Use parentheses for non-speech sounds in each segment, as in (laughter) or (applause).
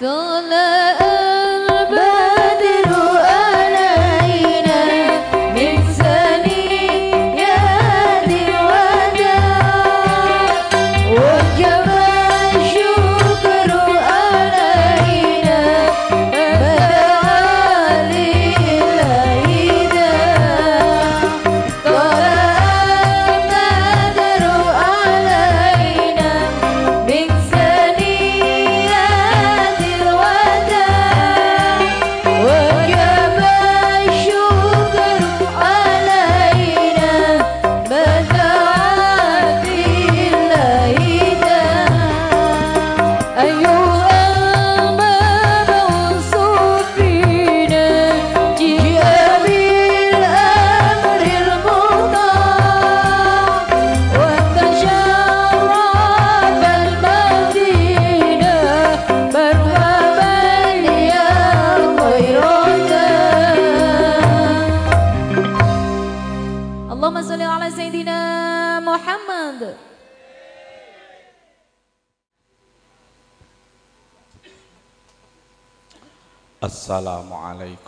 Don't let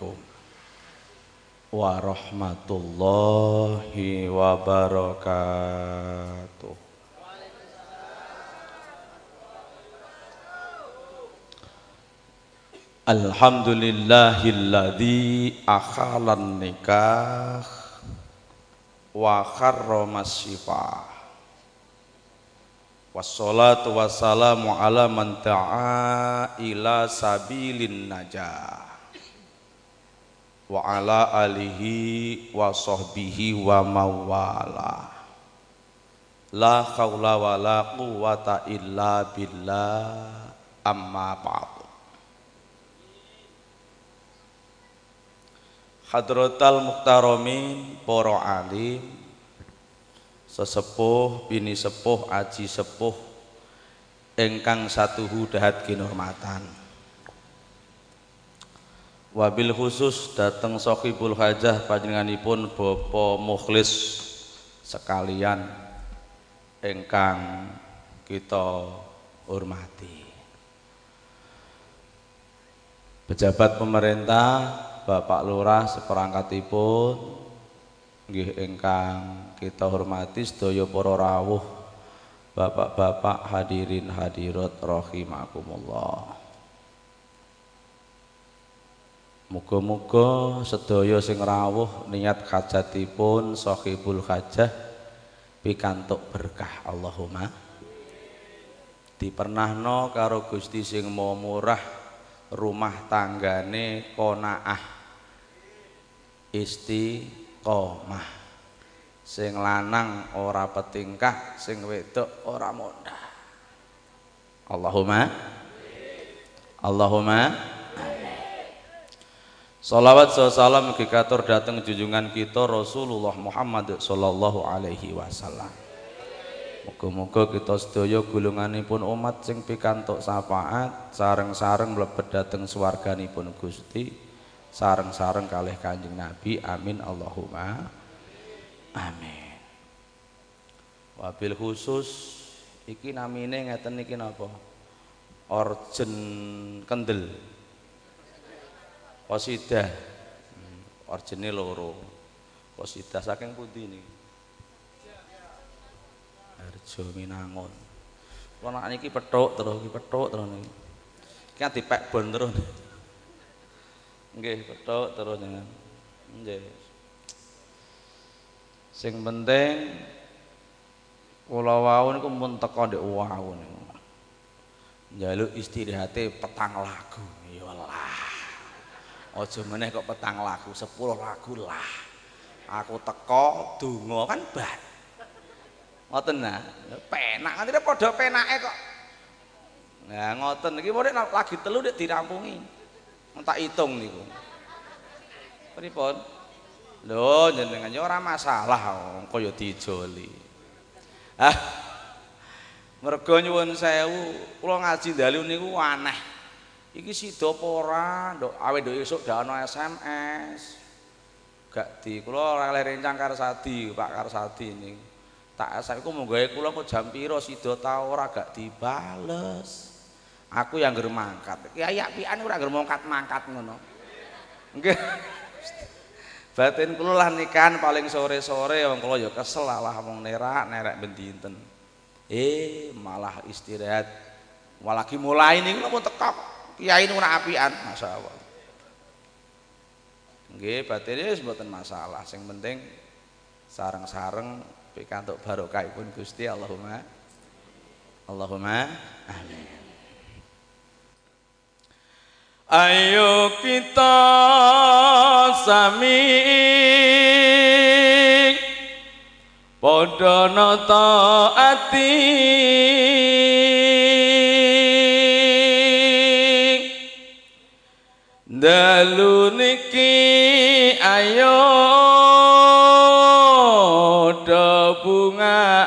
Assalamualaikum warahmatullahi wabarakatuh. Alhamdulillahilladzi akhalan nikah wa kharramas syifah Wassalatu wassalamu ala man ta'a ila sabilin najah wa ala alihi wa sahbihi wa mawala. La khawla wa la quwata illa billah. Amma ba'du. Hadratal muhtaramin para alim sesepuh bini sepuh aji sepuh engkang satu hudahat kinurmatan wabil khusus dateng sohibul hajah panjenenganipun Bopo Mukhlis sekalian engkang kita hormati. Pejabat pemerintah Bapak Lurah seperangkatipun nggih engkang kita hormati sedaya para rawuh Bapak-bapak hadirin hadirat rahimakumullah Muga-muga sedaya sing rawuh niat hajatipun sahibul hajah pikantuk berkah. Allahumma. Dipernahno karo Gusti sing mau murah rumah tanggane konaah. Istiqomah. Sing lanang ora petingkah sing wedok ora mondah Allahumma. Allahumma Salawat salam kikatur datang junjungan kita Rasulullah Muhammad sallallahu alaihi wasallam. Muga-muga kita sedaya gulunganipun umat sing pikantuk syafaat sareng-sareng mlebet dhateng swarganipun Gusti sareng-sareng kalih Kanjeng Nabi amin Allahumma Amin. Wabil khusus iki namine ngeten iki napa? Orjen kendel. Qasidah. Hmm, orjene loro. Qasidah saking pundi niki? Harjo Minangun. Kula nak niki pethuk terus iki pethuk terus niki. Iki dipek bon terus. Nggih, pethuk terus jenengan. Nggih. Sing penting kula wau niku mun teka ndek wau niku. Njaluk istirahate petang lagu. Ya. Aja meneh kok petang lagu, 10 lagu lah. Aku teko donga kan bar. Ngoten nah. Penak ngene padha penake kok. Nah ngoten iki murid lagi telu nek dirampungi. Tak hitung niku. Pripun? Lho jenengan ya ora masalah kaya dijoli. Ah. Mergo nyuwun sewu, kula ngaji dalu niku aneh. Iki sida apa ora? Nduk awe nduk esuk dak ana SMS. Gak di kula ora rencang Karsadi, Pak Karsadi niku. Tak SMS ku monggo kula kok jam pira sida ta ora gak dibales. Aku yang ngger mangkat. Kiai apian ora ngger mangkat-mangkat ngono. Nggih. (laughs) Batin kula lah nikahan paling sore-sore wong kula ya kesel lah wong nerak nerek ben dinten. Eh malah istirahat. Walagi mulai niku pun tekok. Kiai niku ora apian, masyaallah. Nggih, batine wis mboten masalah. Sing penting sareng-sareng pikantuk barokahipun Gusti Allahumma Allahumma amin Ayo kita sami padha nata ati dalu niki ayo bunga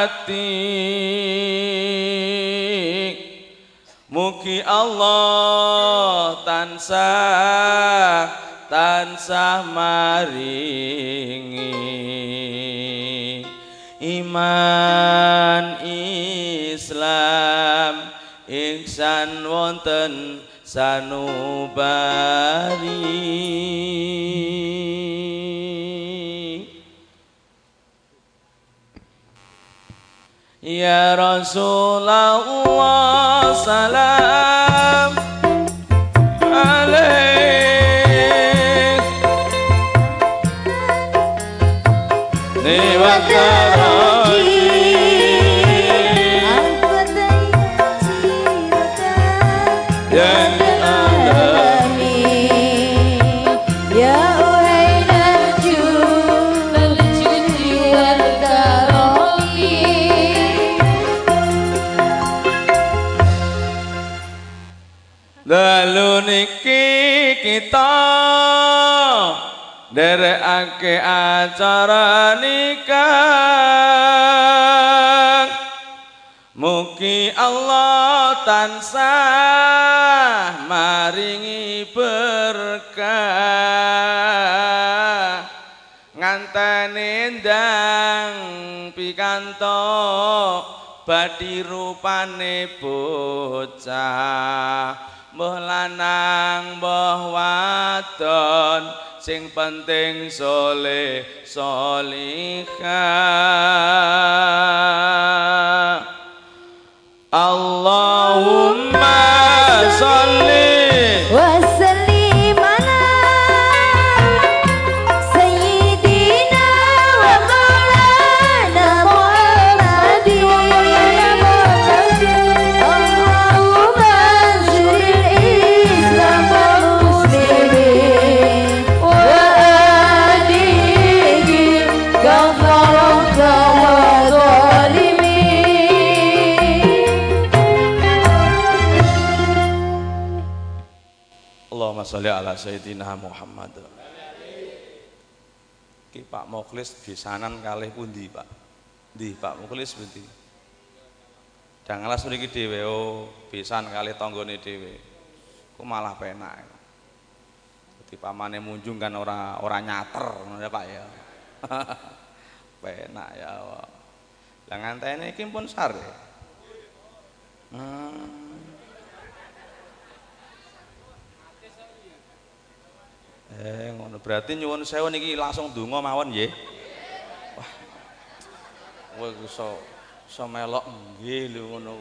ati. Mugi Allah tansah tansah maringi iman Islam. Ihsan wonten sanubari. Ya Rasulullah salam kita. Derekake acara nikah. Mugi Allah tansah maringi berkah. Nganteni ndang pikantuk badhi rupane bocah mbah lanang mbah wadon sing penting soleh solihah. Allahumma sholli sholli ala sayyidina Muhammad. Ki Pak Muklis bisanan kalih pundi, Pak? Ndi Pak Muklis pundi? Dang alas mriki dhewe oh pisan kalih tanggane dhewe. Ku malah penak. Dadi pamane munjung kan ora ora nyater ngono ya Pak ya. (laughs) penak ya. Lah ngantene iki pun sare. Hmm. Eh ngono berarti nyuwun sewu niki langsung donga mawon nggih. Wah. Kowe iso iso melok nggih lho ngono.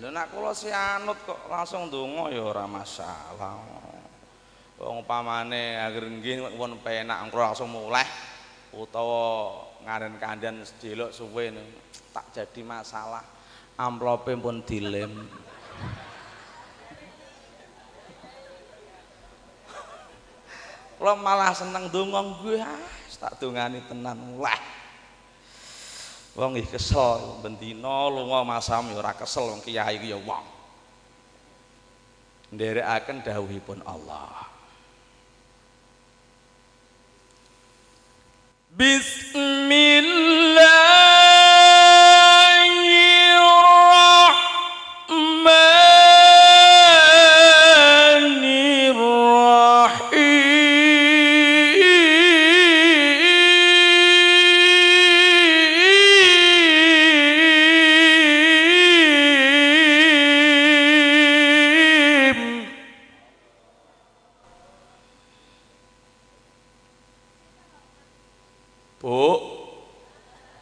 Lha nek kula si anut kok langsung donga ya ora masalah. Wong upamane agar nggih pun penak engko langsung mulai utawa ngaren kandhan sedelok suwe tak jadi masalah. Amplope pun dilem. Kula malah seneng donga gue ah, tak dongani tenan lah. Wong nggih kesel bendina lunga masam ya ora kesel wong kiai ku ya wong. Nderekaken dawuhipun Allah. Bismillah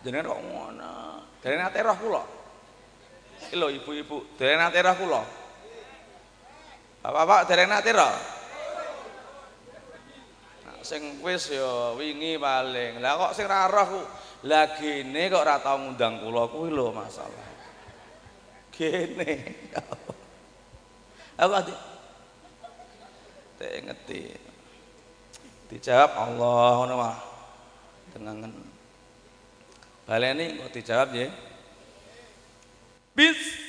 jenengan kok ngono. Dereng nate roh kula. Iki lho ibu-ibu, dereng nate roh kula. Bapak-bapak dereng nate roh. Nah, sing wis ya wingi paling. Lah kok sing ra roh lah gene kok ora tau ngundang kula kuwi lho masalah. Gene. Aku ati. Teh ngerti. Dijawab Allah mah. Tenangan. Baleni kok dijawab ya. apik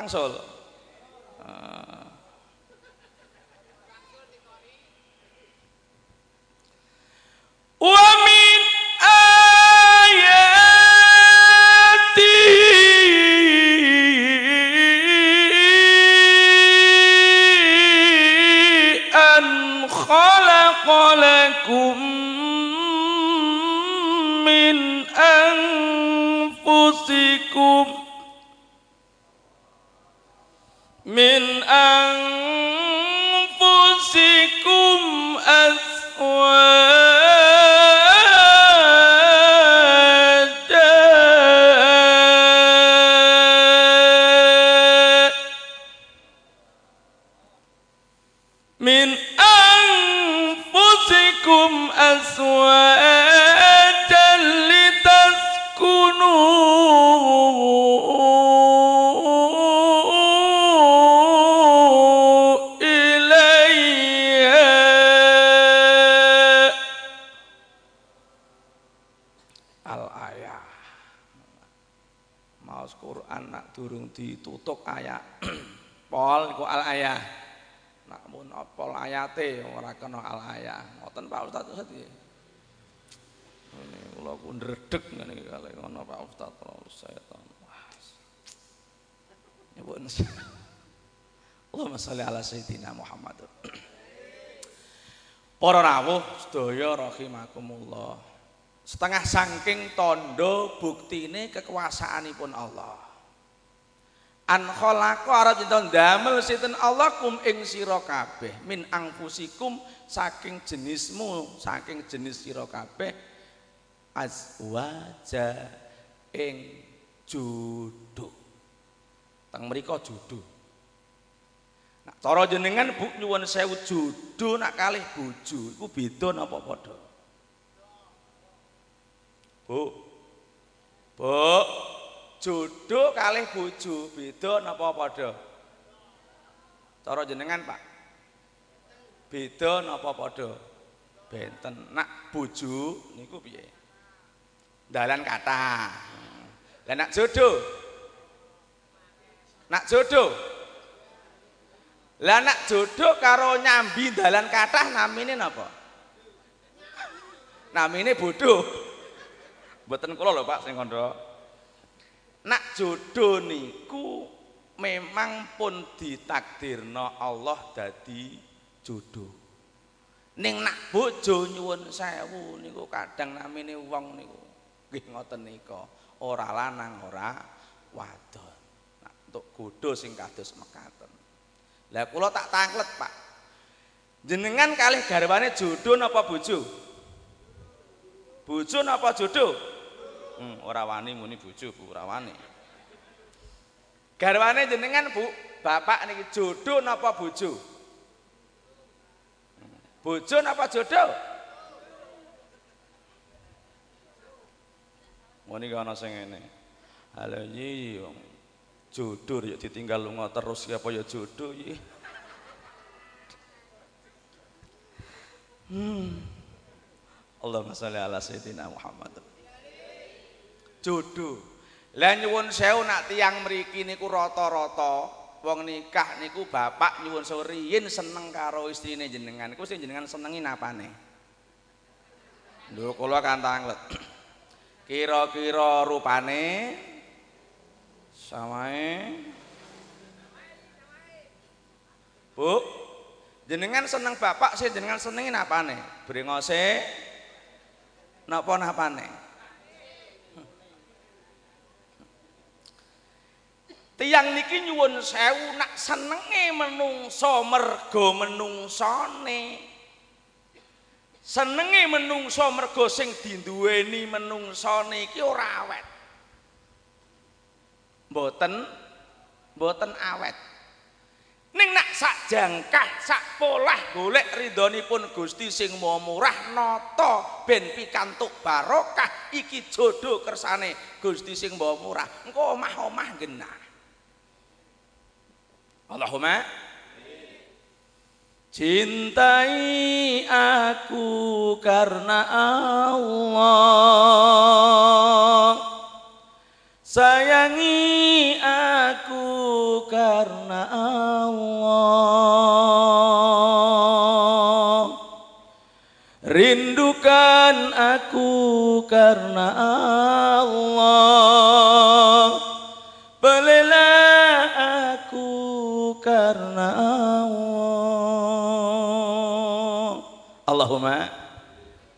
wangsul. Uh. ومن آياته أن خلق لكم من أنفسكم Sayyidina Muhammad. Para rawuh sedaya rahimakumullah. Setengah saking tondo buktine kekuasaanipun Allah. An khalaqa arep damel sinten Allah kum ing sira kabeh min angfusikum saking jenismu saking jenis sira kabeh azwaja ing judo. Teng mriku judo. Nah, cara jenengan Bu nyuwun sewu judo nak kalih bojo iku beda napa padha? Bu. Bu. Judo kalih bojo beda napa padha? Cara jenengan, Pak. Beda napa padha? Benten. Nak bojo niku piye? Dalan kata. Lah nak jodoh. Nak jodoh Lah nak jodoh karo nyambi dalan kathah namine napa? Namine bodoh. Mboten kula lho Pak sing kandha. Nak jodoh niku memang pun ditakdirno Allah dadi jodoh. Ning nak bojo nyuwun sewu niku kadang namine wong niku nggih ngoten nika, ora lanang ora wadon. Nah, untuk godho sing kados mekaten. Lah kula tak tanglet, Pak. Jenengan kalih garwane jodoh napa bojo? Bojo napa jodoh? Hmm, ora wani muni bojo, Bu, ora wani. Garwane jenengan, Bu, bapak niki jodoh napa bojo? Bojo napa jodoh? Muni ana sing ngene. Halo iki jodoh ya ditinggal lunga terus ya apa ya jodoh ya hmm. Allahumma sholli ala sayyidina Muhammad. Jodoh lah nyuwun sewu nak tiang mriki niku rata-rata wong nikah niku bapak nyuwun sewu riyin seneng karo istrine jenengan. Iku sing jenengan senengi napane? Lho kula kan tanglet. (clears throat) Kira-kira rupane samae Bu, jenengan seneng bapak sih jenengan senengin apane? Brengose napa napane? Tiang niki nyuwun sewu nak senenge menungso mergo menungsone. Senenge menungso mergo sing dinduweni menungsone iki ora awet. Mboten mboten awet. Ning nak sak jangkah sak polah golek ridhonipun Gusti sing Maha Murah nata ben pikantuk barokah iki jodoh kersane Gusti sing Maha Murah. Engko omah-omah genah. Allahumma Cintai aku karena Allah Sayangi aku karena Allah. Rindukan aku karena Allah. Belilah aku karena Allah. Allahumma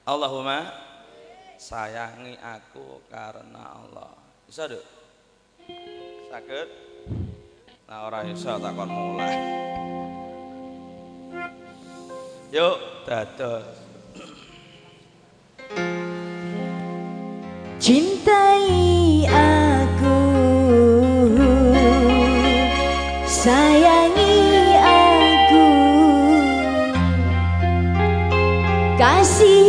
Allahumma sayangi aku karena Allah bisa deh sakit? Nah orang iso takon mulai. Yuk dados. Cintai aku. Sayangi aku. Kasihi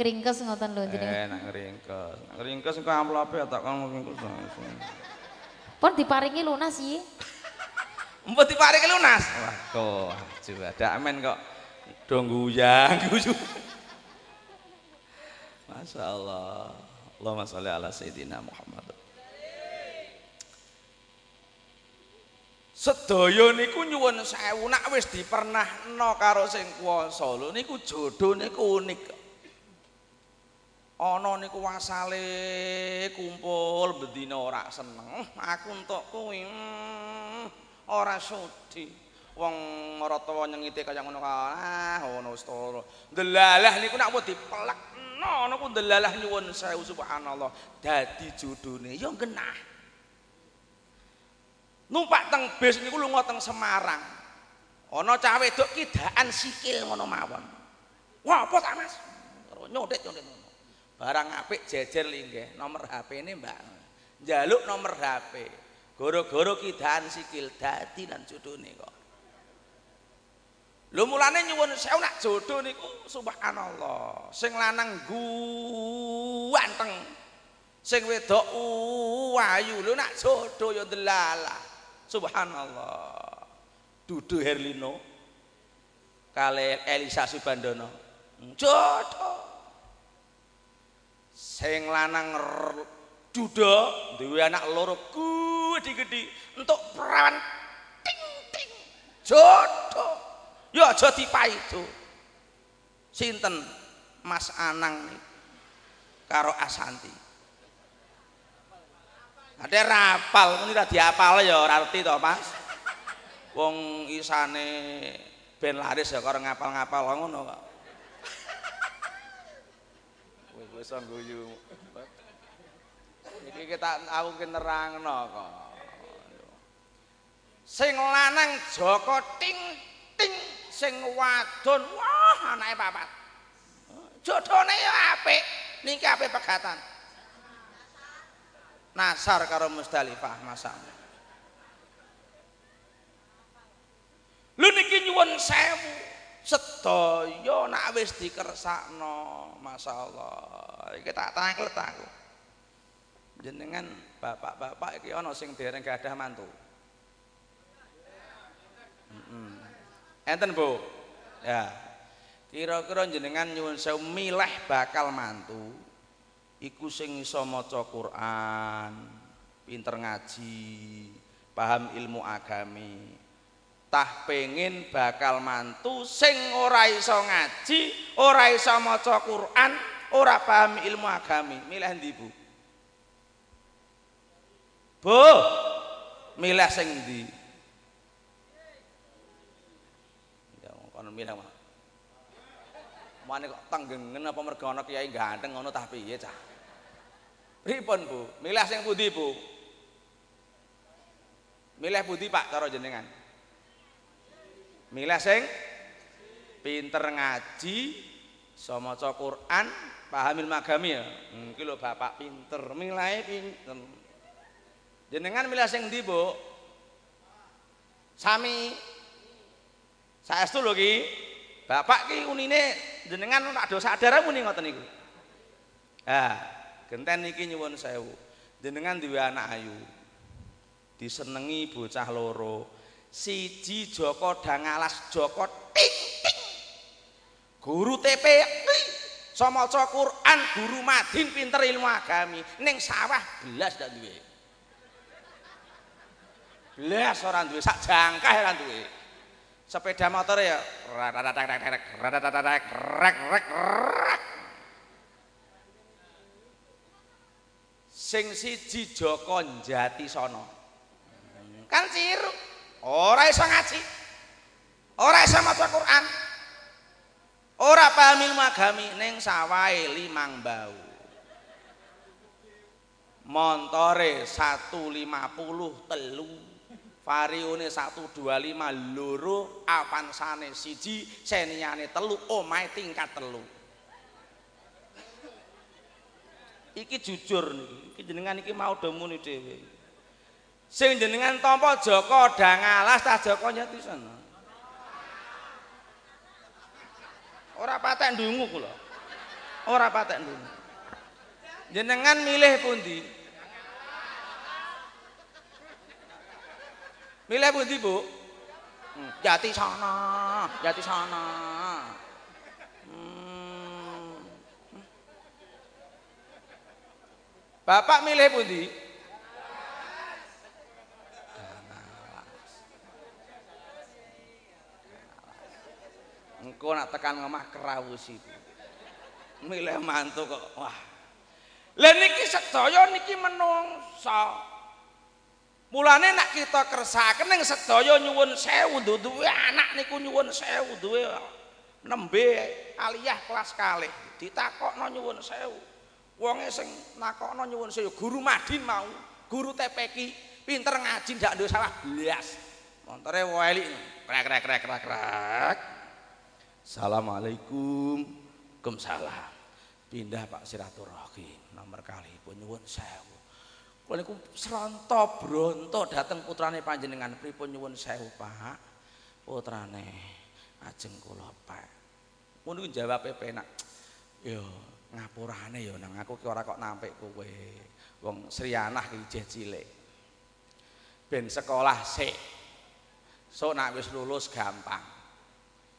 keringkes ngoten lho jadi eh nak ngringkes ngringkes engko amplope tak kan ngringkes Pun diparingi lunas sih Mbok diparingi lunas. Wah, kok juga ada amen kok. Do guyang guyu. Masya Allah. Allahumma sholli ala sayyidina Muhammad. Sedaya niku nyuwun sewu nak wis dipernahno karo sing kuwasa lho niku jodoh niku unik. Ana niku wasale kumpul bendina ora seneng. Aku entuk kuwi mm, ora sudi. Wong maratawa nyengite kaya ngono. Ah, ngono to. Delalah niku nak mau dipelekno niku delalah nyuwun sewu subhanallah. Dadi jodhone ya genah. numpak teng bis niku lunga teng Semarang. Ana cah wedok kidaan sikil ngono mawon. Wah, apa tak Mas? Nyondet-nyondet ngono. Barang apik jejer linggih, nomor HP-ne Mbak. Njaluk nomor HP. Goro-goro kidaan sikil dadi lan jodhone kok. Lho mulane nyuwun sewu nak jodoh niku subhanallah. Sing lanang guanteng. Sing wedok ayu. Lho nak jodoh ya delalah. Subhanallah. Dudu Herlino kali Elisa Subandono. Jodoh. Sing lanang judo duwe anak loro gede-gede entuk perawan ting ting jodoh Ya aja dipaido. Sinten Mas Anang nih karo Asanti. Ada rapal, ini tadi apal ya arti to, Mas. Wong isane ben laris ya karo ngapal-ngapal ngono kok. Iso guyu. Iki kita aku ki nerangno kok. Sing lanang Joko ting ting sing wadon wah anake papat. Jodhone ya apik, niki apik pegatan. Nasar karo Musdalifah masane. Lho niki nyuwun sewu. Sedaya nak wis dikersakno, masyaallah. Iki tak tanglet aku. Jenengan bapak-bapak iki ana sing dereng gadah mantu. Heeh. Enten, Bu. Ya. Kira-kira jenengan nyuwun sewu milih bakal mantu iku sing iso maca Quran, pinter ngaji, paham ilmu agami. Tah pengen bakal mantu sing ora iso ngaji, ora iso maca Quran, ora paham ilmu agami. Milih ndi, Bu? Bu. Milih sing ndi? Ya, kono milih mah. Mane kok tenggengen apa mergo ana kiai ganteng ngono tah piye cah? Pripun, Bu? Milih sing pundi, Bu? Milih pundi, Pak, cara jenengan? Milih sing pinter ngaji, iso maca Quran, paham ilmu agami ya. Hmm, iki Bapak pinter, milih pinter. Jenengan milih sing ndi, Bu? Sami saestu lho ki. Bapak ki unine jenengan tak do sadar muni ngoten niku. Ah, genten niki nyuwun sewu. Jenengan duwe anak ayu. Disenengi bocah loro. Siji Joko Dangalas Joko ting ting. Guru TP sama maca Quran, guru Madin pinter ilmu agami. Ning sawah belas ndak duwe. Belas ora duwe sak jangkah ora duwe. sepeda motor ya sing siji Joko Jati sono kan ciru ora iso ngaji. Ora iso maca Quran. Ora paham ilmu agami ning sawahe limang bau. Montore 150 telu varione 125 loro avansane siji seniane telu omahe tingkat telu. Iki jujur niki iki jenengan iki mau do muni dhewe sing jenengan tampa Joko dangalas ta Joko nyati sana ora patek ndungu kula ora patek ndungu jenengan milih pundi Milih pundi, Bu? Hmm, jati sana, jati sana. Hmm. Bapak milih pundi? Engko nak tekan ngomah kerawus itu. Milih mantu kok. Wah. Lah niki sedaya niki menungsa. Mulane nek kita kersaken ning sedaya nyuwun sewu duwe anak niku nyuwun sewu duwe nembe aliyah kelas kalih ditakokno nyuwun sewu. Wonge sing nakokno nyuwun sewu guru Madin mau, guru TPK pinter ngaji ndak nduk salah blas. Montore welik krek krek krek krek krek. Assalamualaikum. Waalaikumsalam. Pindah Pak Siraturahim nomor kali pun nyuwun sewu. Kula niku sranta bronto dhateng putrane panjenengan pripun nyuwun sewu Pak. Putrane ajeng kula Pak. Mun niku jawabe penak. Yo ngapurane yo nang aku ki ora kok nampik kowe. Wong Sriyanah ki isih cilik. Ben sekolah sik. Sok nak wis lulus gampang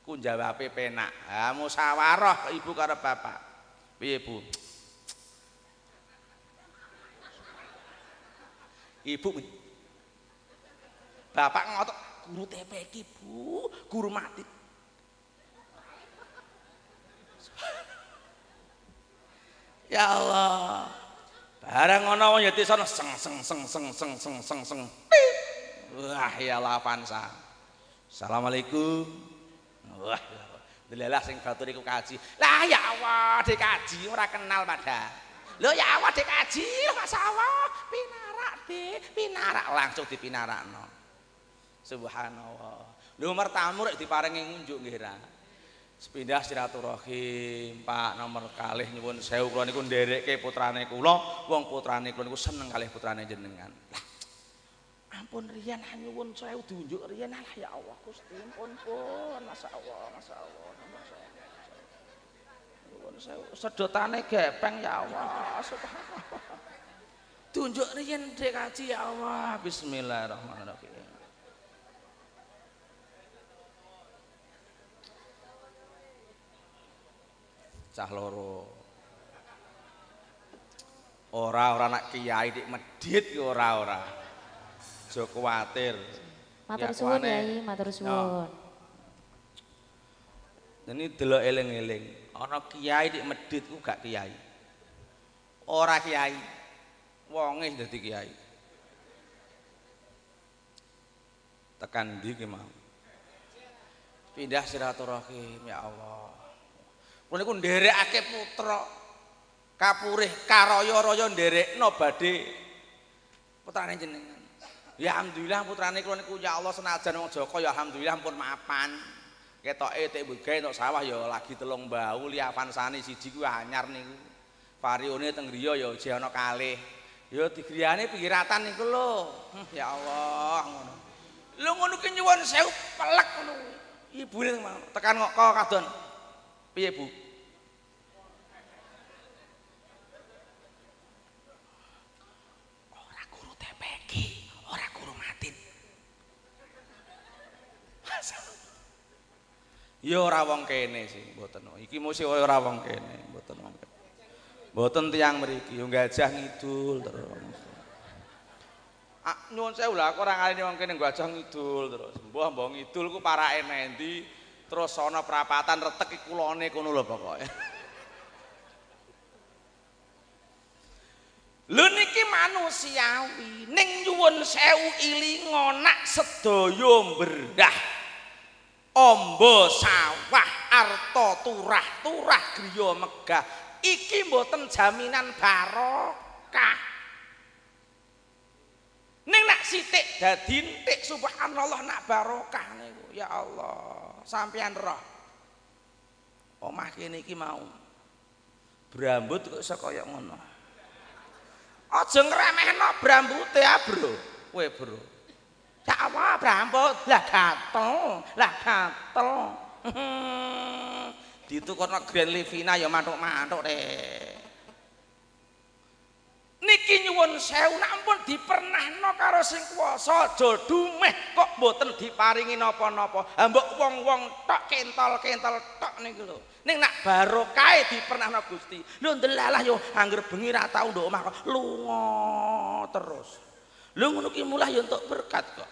ku jawab penak. Ha musyawarah ibu karo bapak. Piye ibu ibu bapak ngotot guru TPK bu. Guru mati (laughs) ya Allah. Bareng ngono ya seng seng seng seng seng seng seng seng. Wah ya lapansa assalamualaikum. Wah, delalah sing batur iku kaji. Lah ya Allah, dikaji ora kenal pada. Lho ya Allah dikaji, masalah pinarak de, pinarak langsung dipinarakno. Subhanallah. Lho mertamu rek diparingi ngunjuk nggih ra. Sepindah silaturahim, Pak nomor kalih nyuwun sewu kula niku nderekke putrane kula, wong putrane kula niku seneng kalih putrane jenengan. Lah ampun riyen nyuwun sewu diunjuk riyen lah ya Allah Gusti ampun pun masyaallah masyaallah masyaallah. Nyuwun sewu sedotane gepeng ya Allah. Tunjuk riyen dek kaji ya Allah. Bismillahirrahmanirrahim. cah loro ora ora nak kiai dik medit ora ora aja kuwatir. Matur suwun yai matur suwun. Ini delok eling-eling. Ana kiai dik medit ku gak kiai. Ora kiai. Wonge dadi kiai. Tekan ndi ki mau? Pindah silaturahim ya Allah. Kula niku nderekake putra kapurih karaya-raya nderekno badhe. Putrane jenengan. Ya alhamdulillah putrane kula niku ya Allah senajan wong Joko ya alhamdulillah pun mapan. Ketoke tek bugae entuk sawah ya lagi telung bau liapan sani siji ku anyar niku. Varione teng griya ya jek ana kalih. Ya digriyane pikiratan niku lho. Ya Allah ngono. Lho ngono ki nyuwun sewu pelek ngono. Ibune tekan kok kadon. Piye, Bu? Ora guru TPG, ora guru matin. Ya ora wong kene sih, mboten. Iki mesti ora wong kene, mboten wong kene. Mboten tiyang mriki, yo gajah ngidul terus. Ah, nyuwun sewu lah, kok ora ngalini wong kene gajah ngidul terus. Mbah mbah ngidul ku parake nendi? terus ana prapatan retek iki kulone kono lho pokoke. Lho niki manusiawi, ning nyuwun sewu ilinga nak sedaya mberdah. Amba sawah arta turah turah griya megah iki mboten jaminan barokah. Ning nak sithik dadi entik subhanallah nak barokah niku ya Allah. sampean roh. Omah kene iki mau. Brambut kok iso kaya ngono. Aja ngremehno brambute ya, Bro. Kowe, Bro. Ya apa brambut? Lah gatel, lah gatel. (laughs) Ditukono Grand Livina ya mantuk-mantuk deh. niki nyuwun sewu. Nak ampun dipernahno karo sing kuwasa. Aja dumeh kok mboten diparingi napa-napa. Ha mbok wong-wong tok kentol-kentol tok niku lho. Ning nak barokah dipernahno Gusti. Lho ndelalah yo angger bengi ra tau nduk omah lunga terus lho ngono ki mulih yo entuk berkat kok.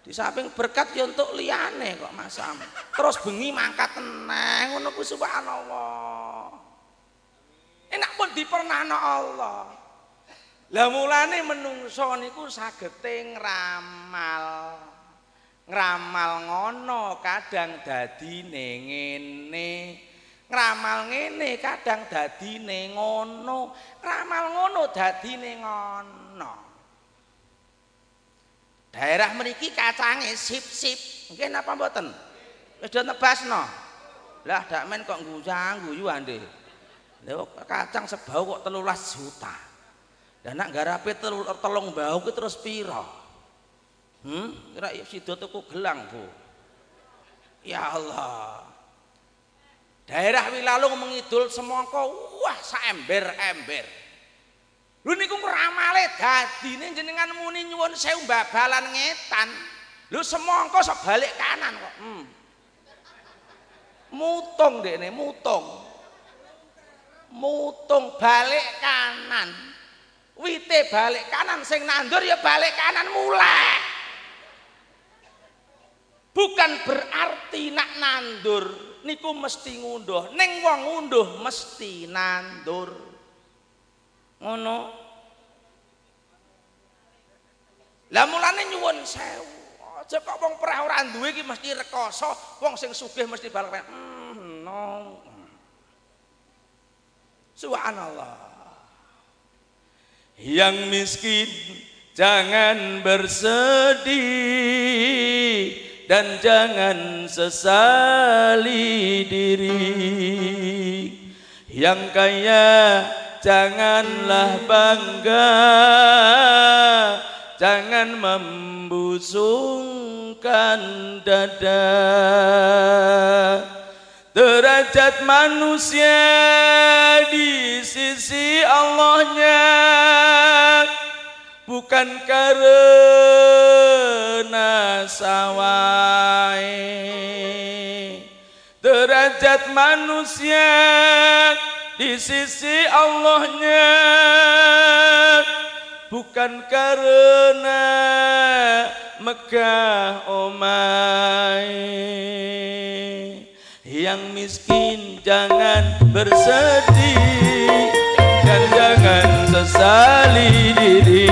Di samping berkat yo entuk liyane kok masam terus bengi mangkat tenang ngono ku subhanallah. Enak pun dipernahno Allah. Lah mulane menungso niku sagete ngramal ngramal ngono kadang dadi ngene. Ngramal ngene kadang dadi ngono. Ngramal ngono dadi ngono daerah mriki kacange sip-sip nggih napa mboten wis do nebasno lah dak men kok ngguyang guyu ande Lha kacang sebau kok 13 juta. Lah nak garape telung bau ki terus pira? Hmm, kira sida tuku gelang, Bu. Ya Allah. Daerah Wilalung mengidul semangka, wah saember-ember. Lho niku ngramale dadine jenengan muni nyuwun sewu babalan ngetan. Lho semangka sebalik kanan kok. Hmm. Mutung dekne, mutung. mutung balik kanan wite balik kanan sing nandur ya balik kanan mulai bukan berarti nak nandur niku mesti ngunduh ning wong ngunduh mesti nandur ngono. Lah mulane nyuwun sewu. Aja kok wong prah ora duwe iki mesti rekoso. Wong sing sugih mesti bal hmm, no. Subhanallah. Yang miskin jangan bersedih dan jangan sesali diri. Yang kaya janganlah bangga jangan membusungkan dada. Derajat manusia di sisi Allahnya bukan karena sawai. Derajat manusia di sisi Allahnya. Bukan karena megah omai yang miskin jangan bersedih dan jangan sesali diri.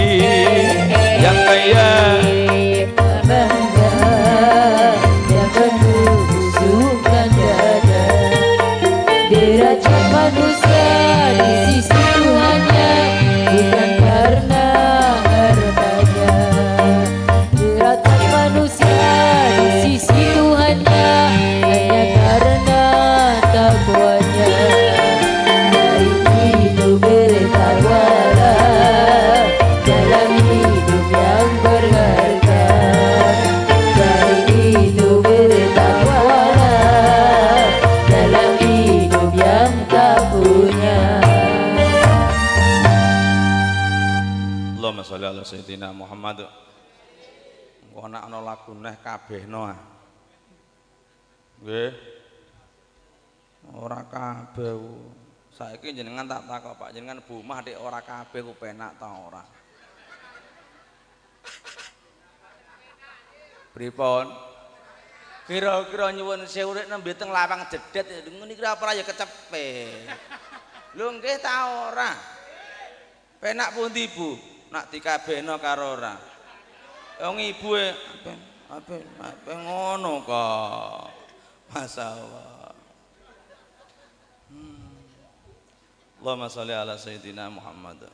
Yang kaya ana ana lagu neh kabehno ah. Nggih. Ora kabeh. Saiki jenengan tak takok Pak. Jenengan bumah dik ora kabeh ku penak ta ora? Pripun? Kira-kira nyuwun sewu rek nembe teng lawang jedet ngene iki apa ya kecepet Lho nggih ta ora? Penak pundi Bu? Nak dikabehno karo ora. Wong ibu e ape ape ngono kok. Masyaallah. Hmm. Allahumma sholli ala sayyidina Muhammad.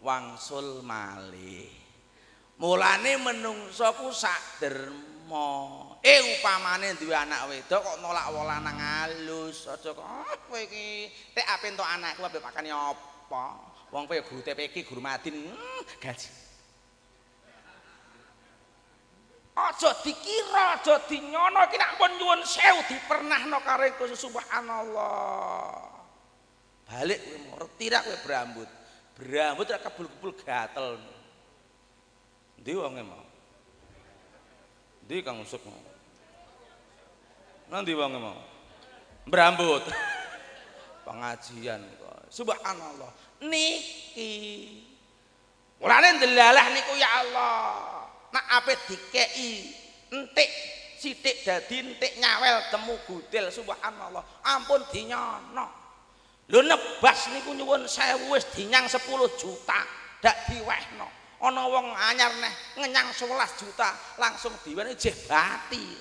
Wangsul malih. Mulane menungso ku sak. Eh upamane duwe anak wedok kok nolak lanang halus. Aja kok ah, kowe iki tek ape entuk anakku ape pakane apa? Wong kowe guru TPK guru hmm, gaji. Aja dikira, aja dinyono iki nak pun nyuwun sewu dipernahno karo Gusti Subhanallah. Balik kowe mau reti ra kowe berambut. Berambut ra kebul-kebul gatel. Ndi wonge mau? Ndi Kang Usuk mau? Nanti wonge mau? Berambut. (laughs) Pengajian kok. Subhanallah. Niki. Mulane ndelalah niku ya Allah. Nak ape dikei entik sithik dadi entik nyawel temu gudel subhanallah. Ampun dinyono. Lho nebas niku nyuwun sewu wis dinyang 10 juta dak diwehno. Ana wong anyar neh ngenyang 11 juta langsung diwene jebati.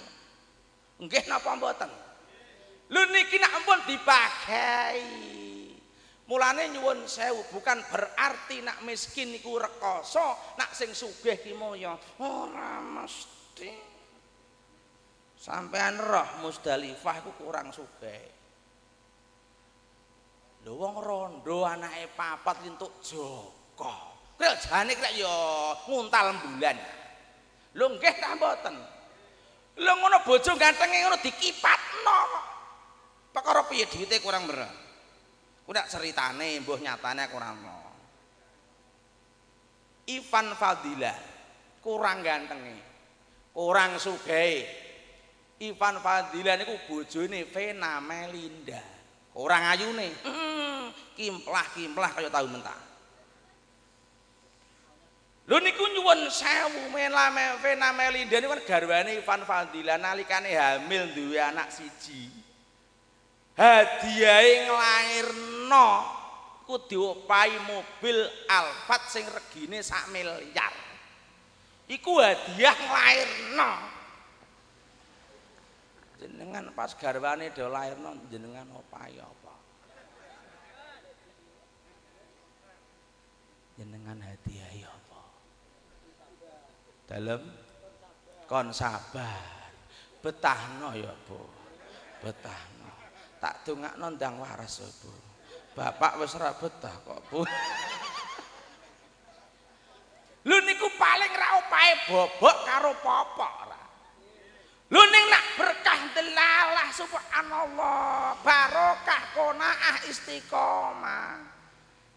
Nggih napa mboten? Lho niki nak ampun dipakai. Mulane nyuwun sewu bukan berarti nak miskin niku rekoso, nak sing sugih ki moyo. Ora mesti. Sampean roh Musdalifah iku kurang sugih. Lho wong rondo anake papat lintuk Joko. Kuwi jane krek ya nguntal bulan. Lho nggih ta mboten? Lho ngono bojo gantenge ngono dikipatno. Perkara piye duwite kurang Udah ceritane mbuh nyatane kurang no. Ivan Fadilah kurang gantenge. Kurang sugih. Ivan Fadilah niku bojone Vena Melinda. Kurang ayune. Hmm, kimplah-kimplah kaya tahu mentah. Lho niku nyuwun sewu Mela Vena Melinda niku kan garwane Ivan Fadila nalikane hamil duwe anak siji. Hadiahe nglairno ku diopahi mobil Alphard sing regine sak miliar. Iku hadiah nglairno. Jenengan pas garwane do lairno jenengan opahi apa? Jenengan hadiah ya dalam kon sabar betahno ya Bu betahno tak dongakno ndang waras Bu bapak wis ora betah kok Bu Lho niku paling ra opahe bobok karo popok ora. Lho ning nak berkah delalah subhanallah, barokah konaah istiqomah.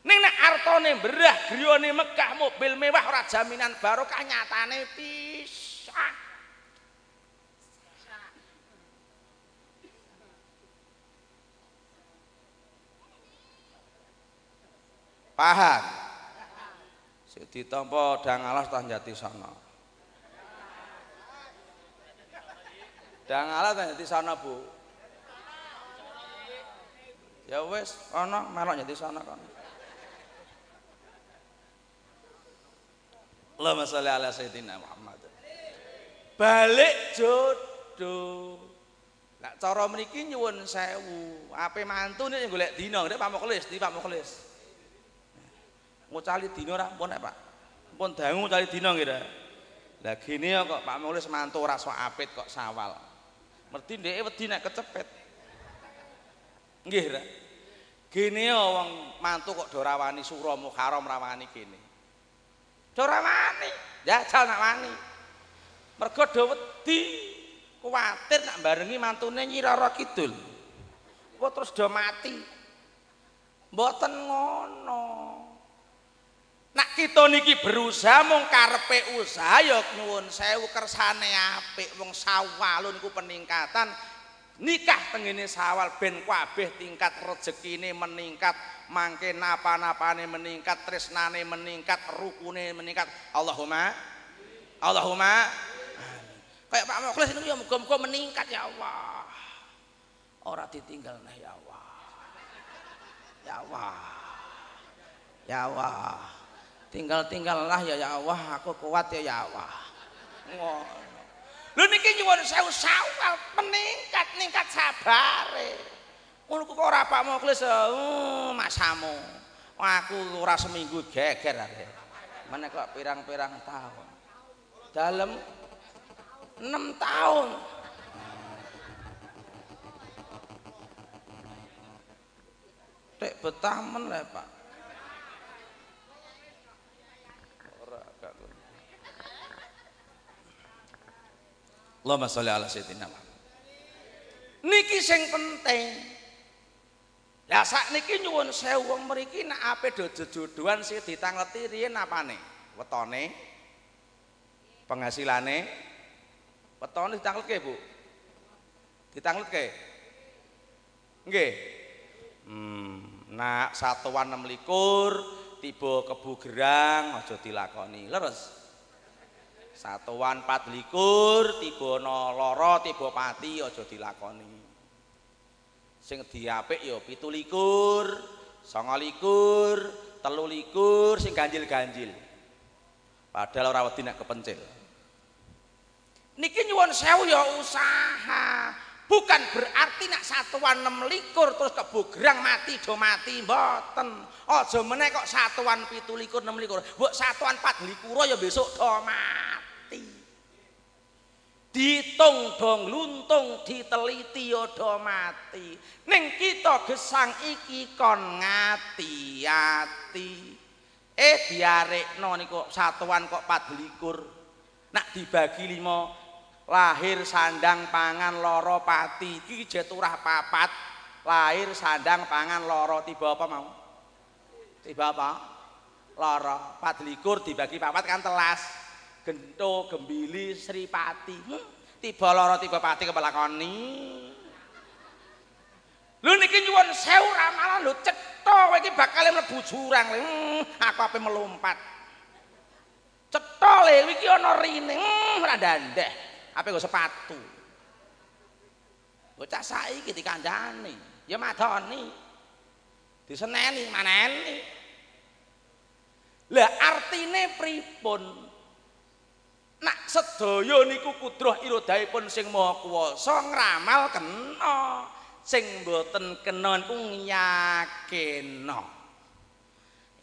Ning nek artone berah griyane Mekah mobil mewah ora jaminan barokah nyatane pisah. Paham? Sik ditampa dangalas tah jati sana. Dangalas tah jati sana, Bu. Ya wis, ana melok jati sana kan. Allahumma sholli ala sayyidina Muhammad. Balik jodoh. Nak cara mriki nyuwun sewu. Ape mantu nek golek dina, nek Pak Muklis, di Pak Muklis. Ngucali dina ora pun Pak. Pun dangu ngucali dina nggih Lah gini kok Pak Muklis mantu ora sok apit kok sawal. Merti ndeke wedi nek kecepet. Nggih ra. Gini wong mantu kok do rawani sura muharram rawani kene. Ora wani, jajal nak wani. Mergo do wedi, kuwatir nak barengi mantune Nyi Rara Kidul. Apa terus do mati. Mboten ngono. Nak kita niki berusaha mung karepe usaha ya nyuwun sewu kersane apik wong niku peningkatan nikah tengene sawal ben kabeh tingkat rezekine meningkat mangke napa-napane meningkat, tresnane meningkat, rukune meningkat. Allahumma Allahumma Kayak Pak Mukhlis ini ya muga-muga meningkat ya Allah. Ora ditinggal nah ya Allah. Ya Allah. Ya Allah. Tinggal-tinggallah ya ya Allah, aku kuat ya ya Allah. Lho niki nyuwun sewu sawal meningkat ningkat sabare. Ngono kok ora Pak Muklis, uh, masamu. Aku ora seminggu geger are. Mana kok pirang-pirang tahun. Dalam 6 tahun. Tek betah men Pak. Allahumma sholli ala sayyidina Niki sing penting. Lah sakniki nyuwun sewu wong mriki nek ape do jodohan sing ditangleti riyen apane? Wetone penghasilane wetone ditangletke, Bu. Ditangletke. Nggih. Hmm, nak satuan 26 tiba kebu gerang aja dilakoni. Leres. Satuan 24 tiba no loro tiba pati aja dilakoni. sing diapik ya 17 29 23 sing ganjil-ganjil. Padahal ora wedi nek kepencil. Niki nyuwun sewu ya usaha. Bukan berarti nak satuan 6 likur terus kebugrang mati do mati mboten. Aja meneh kok satuan 17 6 likur. Mbok satuan 4 likur ya besok do mati ditung dong luntung diteliti yodo mati. Ning kita gesang iki kon ngati ati. Eh diarekno niku satuan kok 24 nak dibagi lima lahir sandang pangan loro pati. Iki jeturah papat lahir sandang pangan loro. Tiba apa mau? Tiba apa? Loro. 24 dibagi papat kan telas gento gembili sripati hmm, tiba loro tiba pati lu niki nyuwun sewu ramalan iki bakal mlebu jurang hmm, aku ape melompat Cethole iki ana rine, hmm, ora ndandeh. Ape nggo sepatu. Bocah saiki dikandani, ya madoni. Diseneni maneni. Lah artine pripun? Nak sedaya niku kudroh irodahipun sing Maha Kuwasa ngramal kena. Sing mboten kena niku yakena.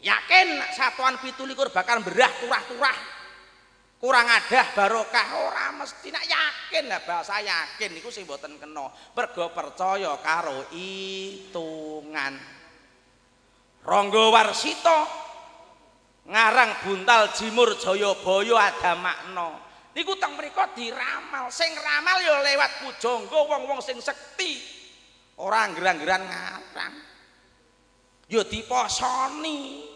Yakin satuan pitu likur bakal berah turah-turah. Kurang adah barokah ora mesti nak yakin lah bahasa yakin niku sing mboten kena. Mergo percaya karo hitungan. Rangga Warsita ngarang buntal jimur Jayabaya ada makna. Niku teng mriku diramal, sing ramal ya lewat pujangga wong-wong sing sekti. Ora gerang-gerang ngarang. Ya diposoni.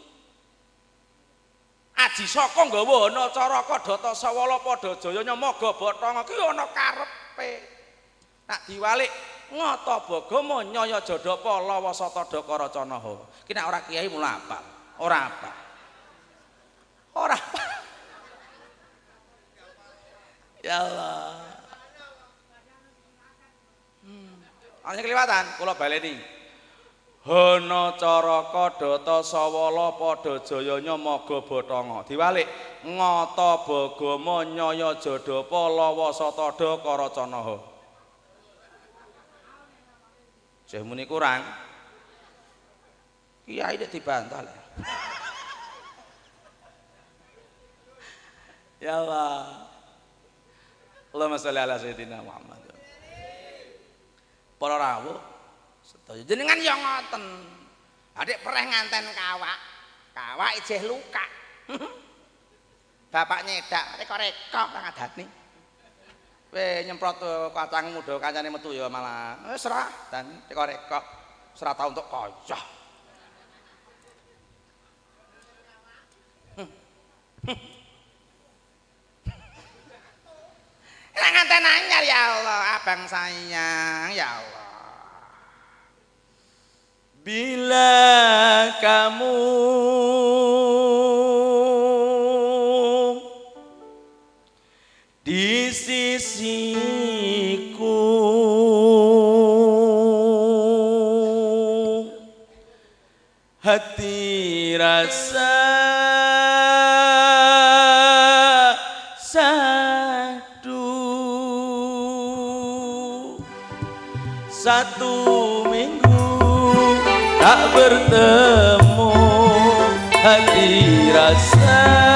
Aji Saka nggawa ana Caraka Data Sawala padha jaya nyamaga Bathanga ki ana karepe. Nak diwalik ngata bagama nyaya jadapa lawa sata dakara canaha. Ki nek ora kiai mula apal. Ora apal. Ora. Ya Allah. Hmm. Ana kelewatan kula baleni. Hana Caraka Data Sawala padha jaya nyamaga Bathanga. Diwalik ngata bagama nyaya jadapa lawa satada karacanaha. Jeh muni kurang. Kiai dibantah. Ya Allah. Allahumma sholli ala sayyidina Muhammad. Para rawuh Sedaya jenengan ya ngoten. Adik pereh nganten kawak. Kawak ijeh luka. (laughs) Bapak nyedak rekok-rekok nang adane. Kowe nyemprot kacang muda kancane metu ya malah wis ora dan rekok-rekok. Ora tau untuk kaya. Nganten anyar ya Allah, abang sayang ya Allah. Bila kamu di sisiku hati rasa bertemu hati rasa